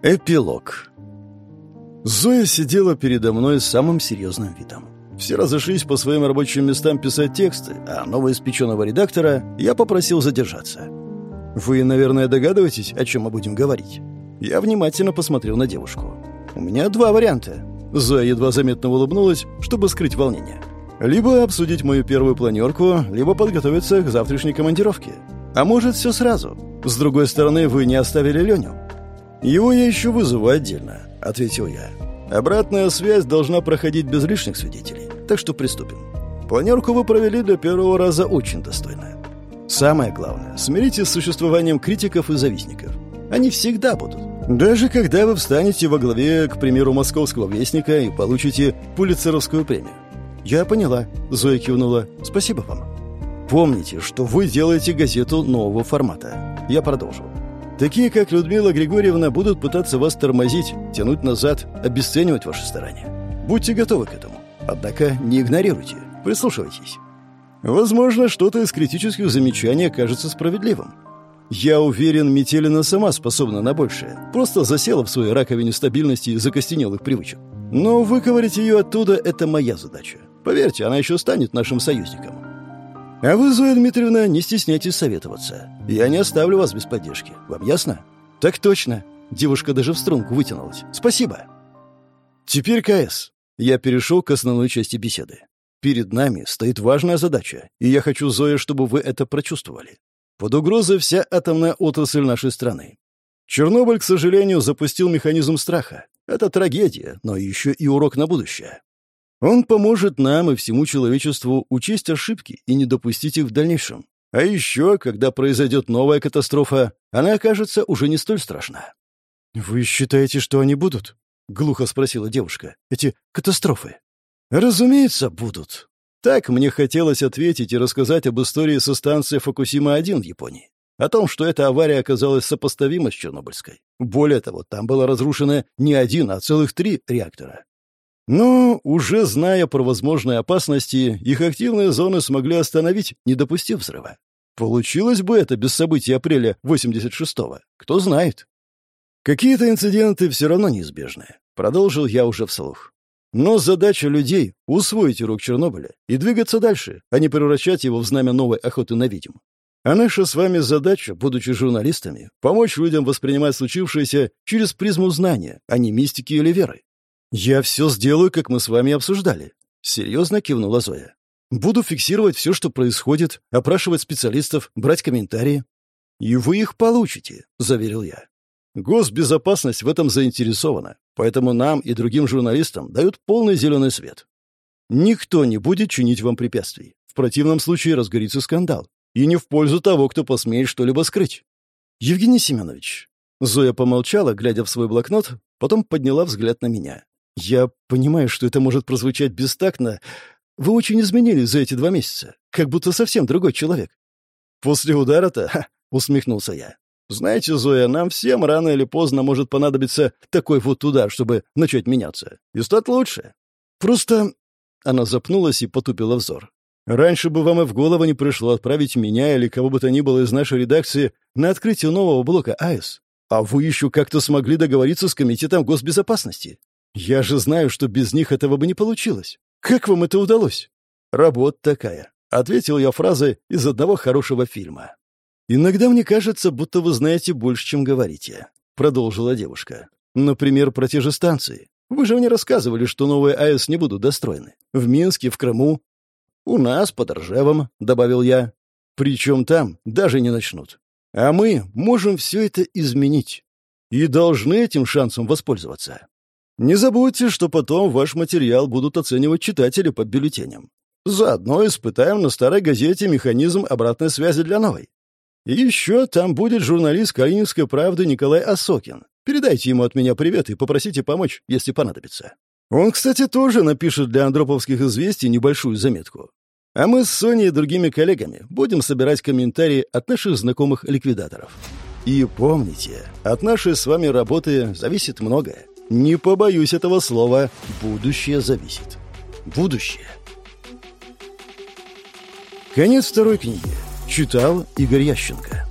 Эпилог. Зоя сидела передо мной с самым серьезным видом. Все разошлись по своим рабочим местам писать тексты, а новоиспеченного редактора я попросил задержаться. Вы, наверное, догадываетесь, о чем мы будем говорить? Я внимательно посмотрел на девушку. У меня два варианта. Зоя едва заметно улыбнулась, чтобы скрыть волнение. Либо обсудить мою первую планерку, либо подготовиться к завтрашней командировке. А может, все сразу. С другой стороны, вы не оставили Леню. «Его я еще вызову отдельно», — ответил я. «Обратная связь должна проходить без лишних свидетелей, так что приступим. Планерку вы провели для первого раза очень достойно. Самое главное, смиритесь с существованием критиков и завистников. Они всегда будут. Даже когда вы встанете во главе, к примеру, московского вестника и получите Пулицеровскую премию. «Я поняла», — Зоя кивнула. «Спасибо вам». «Помните, что вы делаете газету нового формата». Я продолжил. Такие, как Людмила Григорьевна, будут пытаться вас тормозить, тянуть назад, обесценивать ваши старания. Будьте готовы к этому. Однако не игнорируйте, прислушивайтесь. Возможно, что-то из критических замечаний кажется справедливым. Я уверен, Метелина сама способна на большее. Просто засела в своей раковине стабильности и закостенелых привычек. Но выковырять ее оттуда — это моя задача. Поверьте, она еще станет нашим союзником. А вы, Зоя Дмитриевна, не стесняйтесь советоваться. Я не оставлю вас без поддержки. Вам ясно? Так точно. Девушка даже в струнку вытянулась. Спасибо. Теперь КС. Я перешел к основной части беседы. Перед нами стоит важная задача, и я хочу, Зоя, чтобы вы это прочувствовали. Под угрозой вся атомная отрасль нашей страны. Чернобыль, к сожалению, запустил механизм страха. Это трагедия, но еще и урок на будущее. Он поможет нам и всему человечеству учесть ошибки и не допустить их в дальнейшем. А еще, когда произойдет новая катастрофа, она окажется уже не столь страшна. «Вы считаете, что они будут?» — глухо спросила девушка. «Эти катастрофы?» «Разумеется, будут». Так мне хотелось ответить и рассказать об истории со станции Фукусима-1 в Японии. О том, что эта авария оказалась сопоставима с Чернобыльской. Более того, там было разрушено не один, а целых три реактора. Но, уже зная про возможные опасности, их активные зоны смогли остановить, не допустив взрыва. Получилось бы это без событий апреля 86-го. Кто знает. Какие-то инциденты все равно неизбежны. Продолжил я уже вслух. Но задача людей — усвоить урок Чернобыля и двигаться дальше, а не превращать его в знамя новой охоты на ведьм. А наша с вами задача, будучи журналистами, помочь людям воспринимать случившееся через призму знания, а не мистики или веры. «Я все сделаю, как мы с вами обсуждали», — серьезно кивнула Зоя. «Буду фиксировать все, что происходит, опрашивать специалистов, брать комментарии». «И вы их получите», — заверил я. «Госбезопасность в этом заинтересована, поэтому нам и другим журналистам дают полный зеленый свет. Никто не будет чинить вам препятствий. В противном случае разгорится скандал. И не в пользу того, кто посмеет что-либо скрыть. Евгений Семенович. Зоя помолчала, глядя в свой блокнот, потом подняла взгляд на меня. «Я понимаю, что это может прозвучать бестактно. Вы очень изменились за эти два месяца, как будто совсем другой человек». «После удара-то?» — усмехнулся я. «Знаете, Зоя, нам всем рано или поздно может понадобиться такой вот удар, чтобы начать меняться. И стать лучше. Просто...» Она запнулась и потупила взор. «Раньше бы вам и в голову не пришло отправить меня или кого бы то ни было из нашей редакции на открытие нового блока АЭС. А вы еще как-то смогли договориться с Комитетом госбезопасности. Я же знаю, что без них этого бы не получилось. Как вам это удалось? Работа такая. Ответил я фразой из одного хорошего фильма. Иногда мне кажется, будто вы знаете больше, чем говорите. Продолжила девушка. Например, про те же станции. Вы же мне рассказывали, что новые АЭС не будут достроены. В Минске, в Крыму. У нас, под Ржевом, добавил я. Причем там даже не начнут. А мы можем все это изменить. И должны этим шансом воспользоваться. Не забудьте, что потом ваш материал будут оценивать читатели по бюллетеням. Заодно испытаем на старой газете механизм обратной связи для новой. И еще там будет журналист «Калининской правды» Николай Осокин. Передайте ему от меня привет и попросите помочь, если понадобится. Он, кстати, тоже напишет для андроповских известий небольшую заметку. А мы с Соней и другими коллегами будем собирать комментарии от наших знакомых ликвидаторов. И помните, от нашей с вами работы зависит многое. Не побоюсь этого слова. Будущее зависит. Будущее. Конец второй книги. Читал Игорь Ященко.